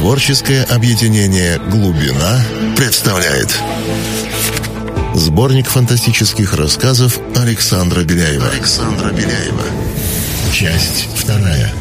Творческое объединение «Глубина» представляет. Сборник фантастических рассказов Александра Беляева. Александра Беляева. Часть вторая.